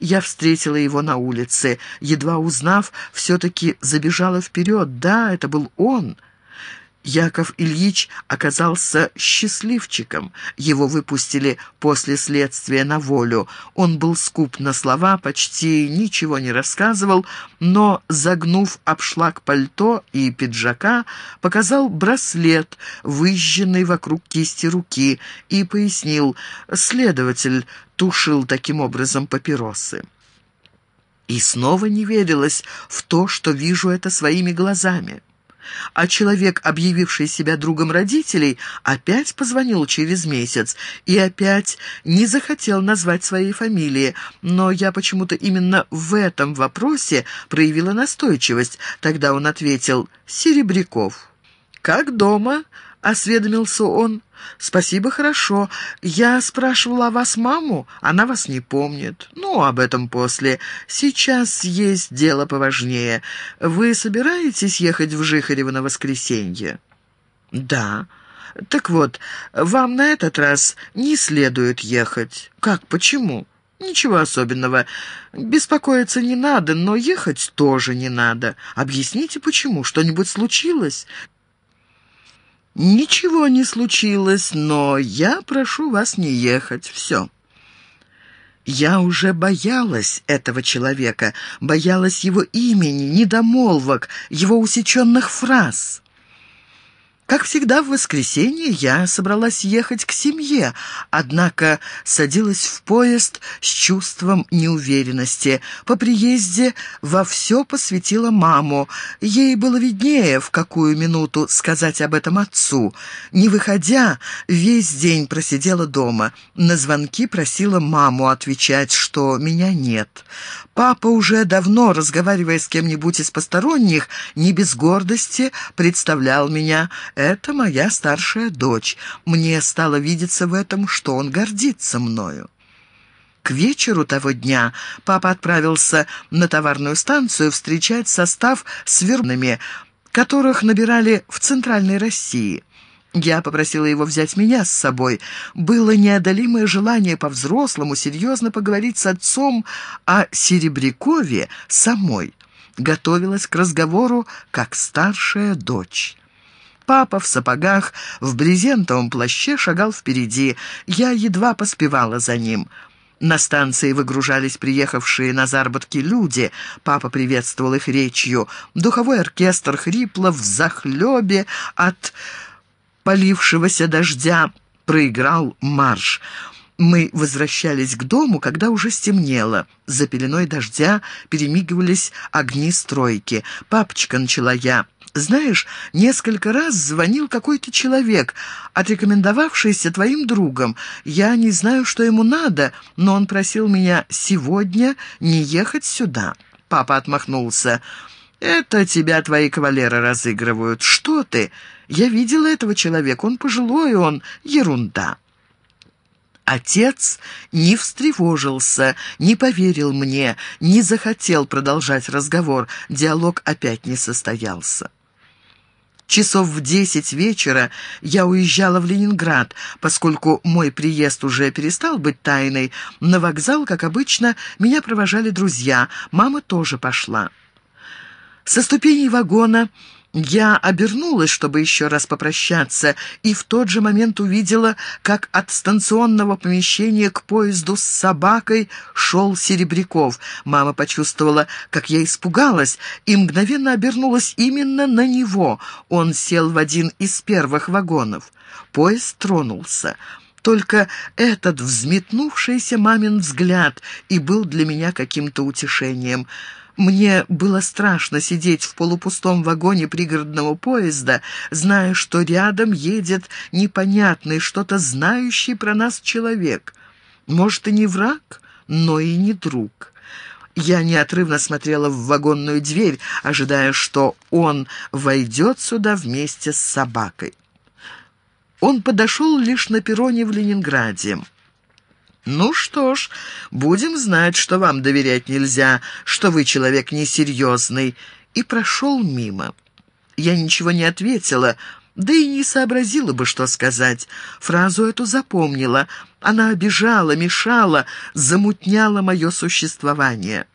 Я встретила его на улице. Едва узнав, все-таки забежала вперед. Да, это был он. Яков Ильич оказался счастливчиком. Его выпустили после следствия на волю. Он был скуп на слова, почти ничего не рассказывал, но, загнув обшлаг пальто и пиджака, показал браслет, выжженный вокруг кисти руки, и пояснил, следователь тушил таким образом папиросы. И снова не верилось в то, что вижу это своими глазами а человек, объявивший себя другом родителей, опять позвонил через месяц и опять не захотел назвать своей фамилии, но я почему-то именно в этом вопросе проявила настойчивость. Тогда он ответил «Серебряков». «Как дома?» — осведомился он. «Спасибо, хорошо. Я спрашивала о вас маму, она вас не помнит. Ну, об этом после. Сейчас есть дело поважнее. Вы собираетесь ехать в Жихарево на воскресенье?» «Да». «Так вот, вам на этот раз не следует ехать». «Как, почему?» «Ничего особенного. Беспокоиться не надо, но ехать тоже не надо. Объясните, почему? Что-нибудь случилось?» «Ничего не случилось, но я прошу вас не ехать. Все». Я уже боялась этого человека, боялась его имени, недомолвок, его усеченных фраз. Как всегда, в воскресенье я собралась ехать к семье, однако садилась в поезд с чувством неуверенности. По приезде во все посвятила маму. Ей было виднее, в какую минуту сказать об этом отцу. Не выходя, весь день просидела дома. На звонки просила маму отвечать, что меня нет. Папа уже давно, разговаривая с кем-нибудь из посторонних, не без гордости представлял меня. Это моя старшая дочь. Мне стало видеться в этом, что он гордится мною. К вечеру того дня папа отправился на товарную станцию встречать состав с верными, которых набирали в Центральной России. Я попросила его взять меня с собой. Было неодолимое желание по-взрослому серьезно поговорить с отцом о Серебрякове самой. Готовилась к разговору как старшая дочь. Папа в сапогах, в брезентовом плаще шагал впереди. Я едва поспевала за ним. На станции выгружались приехавшие на заработки люди. Папа приветствовал их речью. Духовой оркестр хрипло в захлебе от полившегося дождя проиграл марш. Мы возвращались к дому, когда уже стемнело. За пеленой дождя перемигивались огни стройки. «Папочка», — начала я, — «знаешь, несколько раз звонил какой-то человек, отрекомендовавшийся твоим другом. Я не знаю, что ему надо, но он просил меня сегодня не ехать сюда». Папа отмахнулся. «Это тебя твои кавалеры разыгрывают. Что ты? Я видела этого человека. Он пожилой, он ерунда». Отец не встревожился, не поверил мне, не захотел продолжать разговор. Диалог опять не состоялся. Часов в десять вечера я уезжала в Ленинград, поскольку мой приезд уже перестал быть тайной. На вокзал, как обычно, меня провожали друзья, мама тоже пошла. Со ступеней вагона я обернулась, чтобы еще раз попрощаться, и в тот же момент увидела, как от станционного помещения к поезду с собакой шел Серебряков. Мама почувствовала, как я испугалась, и мгновенно обернулась именно на него. Он сел в один из первых вагонов. Поезд тронулся. Только этот взметнувшийся мамин взгляд и был для меня каким-то утешением — мне было страшно сидеть в полупустом вагоне пригородного поезда, зная, что рядом едет непонятный, что-то знающий про нас человек. Может, и не враг, но и не друг. Я неотрывно смотрела в вагонную дверь, ожидая, что он войдет сюда вместе с собакой. Он подошел лишь на перроне в Ленинграде. «Ну что ж, будем знать, что вам доверять нельзя, что вы человек несерьезный», и прошел мимо. Я ничего не ответила, да и не сообразила бы, что сказать. Фразу эту запомнила. Она обижала, мешала, замутняла мое существование.